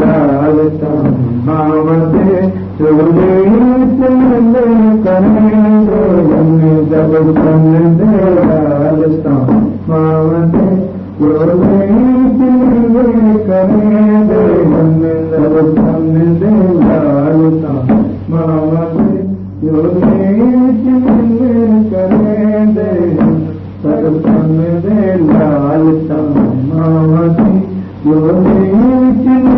लाल मावते चोले चंद करेंगे जब चंद लाल मावते चोले चंद करेंगे जब चंद लाल मावते चोले चंद करेंगे सर चंद लाल मावते चोले चंद करेंगे चल चल परवान वरियाची तुझे कैसे दल चल दे लाल मामा के चोले चंद